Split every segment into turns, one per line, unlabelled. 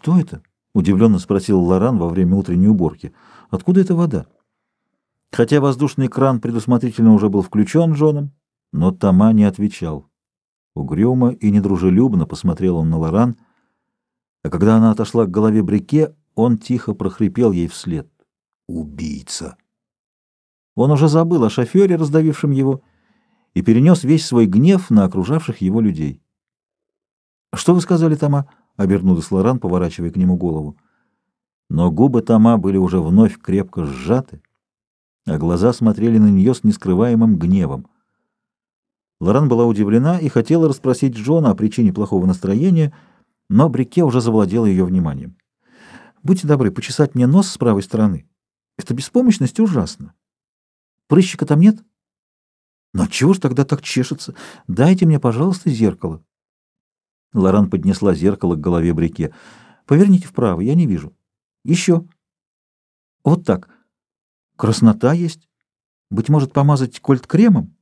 «Что это?» — удивленно спросил Лоран во время утренней уборки. «Откуда эта вода?» Хотя воздушный кран предусмотрительно уже был включен Джоном, но Тома не отвечал. Угрюмо и недружелюбно посмотрел он на Лоран, а когда она отошла к голове Брике, он тихо прохрипел ей вслед. «Убийца!» Он уже забыл о шофере, раздавившем его, и перенес весь свой гнев на окружавших его людей. «Что вы сказали, Тома?» — обернулась Лоран, поворачивая к нему голову. Но губы Тома были уже вновь крепко сжаты, а глаза смотрели на нее с нескрываемым гневом. Лоран была удивлена и хотела расспросить Джона о причине плохого настроения, но Брике уже завладела ее вниманием. «Будьте добры, почесать мне нос с правой стороны. Это беспомощность ужасно. Прыщика там нет?» «Но чего ж тогда так чешется? Дайте мне, пожалуйста, зеркало». Лоран поднесла зеркало к голове Брике. «Поверните вправо, я не вижу. Еще. Вот так. Краснота есть. Быть может, помазать кольт кремом?»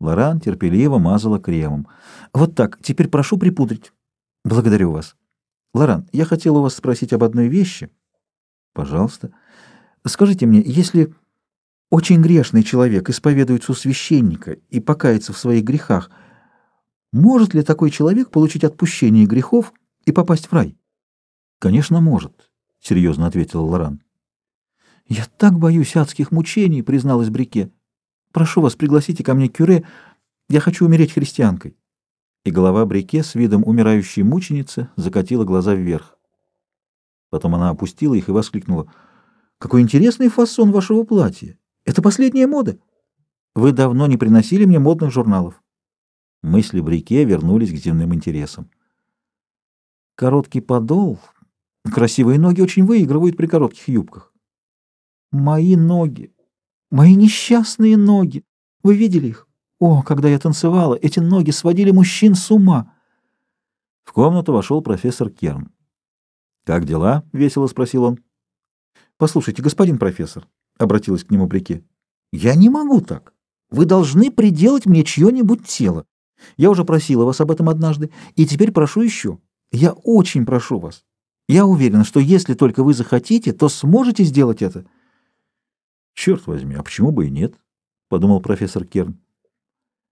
Лоран терпеливо мазала кремом. «Вот так. Теперь прошу припудрить. Благодарю вас. Лоран, я хотел у вас спросить об одной вещи. Пожалуйста. Скажите мне, если очень грешный человек исповедуется у священника и покается в своих грехах, может ли такой человек получить отпущение грехов и попасть в рай? Конечно, может, серьезно ответил Лоран. Я так боюсь адских мучений, призналась Брике. Прошу вас, пригласите ко мне кюре, я хочу умереть христианкой. И голова Брике с видом умирающей мученицы закатила глаза вверх. Потом она опустила их и воскликнула. «Какой интересный фасон вашего платья! Это последняя мода! Вы давно не приносили мне модных журналов». Мысли Брике вернулись к земным интересам. Короткий подол, красивые ноги очень выигрывают при коротких юбках. Мои ноги, мои несчастные ноги, вы видели их? О, когда я танцевала, эти ноги сводили мужчин с ума. В комнату вошел профессор Керн. «Как дела?» — весело спросил он. «Послушайте, господин профессор», — обратилась к нему Брике, — «я не могу так. Вы должны приделать мне чье-нибудь тело. Я уже просила вас об этом однажды, и теперь прошу еще. Я очень прошу вас. Я уверена, что если только вы захотите, то сможете сделать это. Черт возьми, а почему бы и нет? Подумал профессор Керн.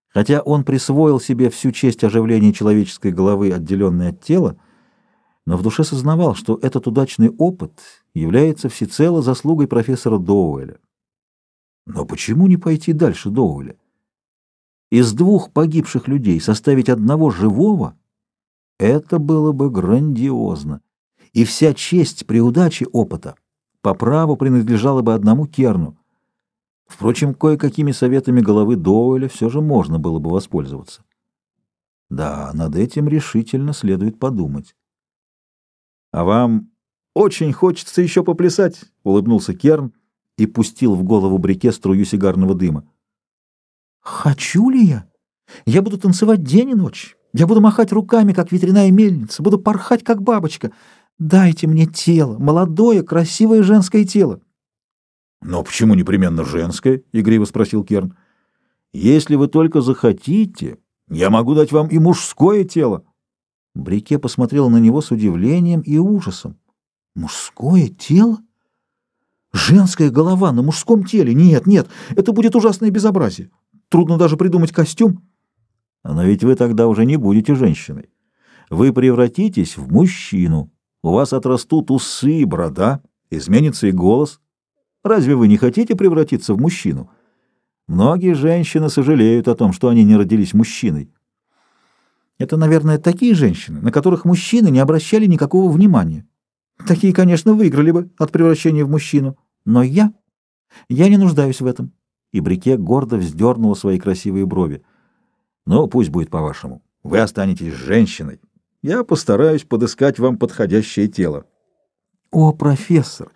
Хотя он присвоил себе всю честь оживления человеческой головы, отделенной от тела, но в душе сознавал, что этот удачный опыт является всецело заслугой профессора Доуэля. Но почему не пойти дальше Доуэля? Из двух погибших людей составить одного живого, это было бы грандиозно. И вся честь при удаче опыта по праву принадлежала бы одному Керну. Впрочем, кое-какими советами головы Доуэля все же можно было бы воспользоваться. Да, над этим решительно следует подумать. — А вам очень хочется еще поплясать? — улыбнулся Керн и пустил в голову Брике струю сигарного дыма. Хочу ли я? Я буду танцевать день и ночь. Я буду махать руками, как ветряная мельница, буду порхать, как бабочка. Дайте мне тело, молодое, красивое женское тело. — Но почему непременно женское? — игриво спросил Керн. — Если вы только захотите, я могу дать вам и мужское тело. Брике посмотрел на него с удивлением и ужасом. — Мужское тело? Женская голова на мужском теле? Нет, нет, это будет ужасное безобразие. Трудно даже придумать костюм. Но ведь вы тогда уже не будете женщиной. Вы превратитесь в мужчину. У вас отрастут усы и борода, изменится и голос. Разве вы не хотите превратиться в мужчину? Многие женщины сожалеют о том, что они не родились мужчиной. Это, наверное, такие женщины, на которых мужчины не обращали никакого внимания. Такие, конечно, выиграли бы от превращения в мужчину. Но я... Я не нуждаюсь в этом и Брике гордо вздернула свои красивые брови. «Ну, пусть будет по-вашему. Вы останетесь женщиной. Я постараюсь подыскать вам подходящее тело». «О, профессор,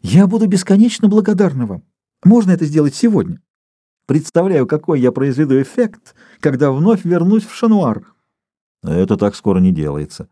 я буду бесконечно благодарна вам. Можно это сделать сегодня? Представляю, какой я произведу эффект, когда вновь вернусь в Шануар». «Это так скоро не делается».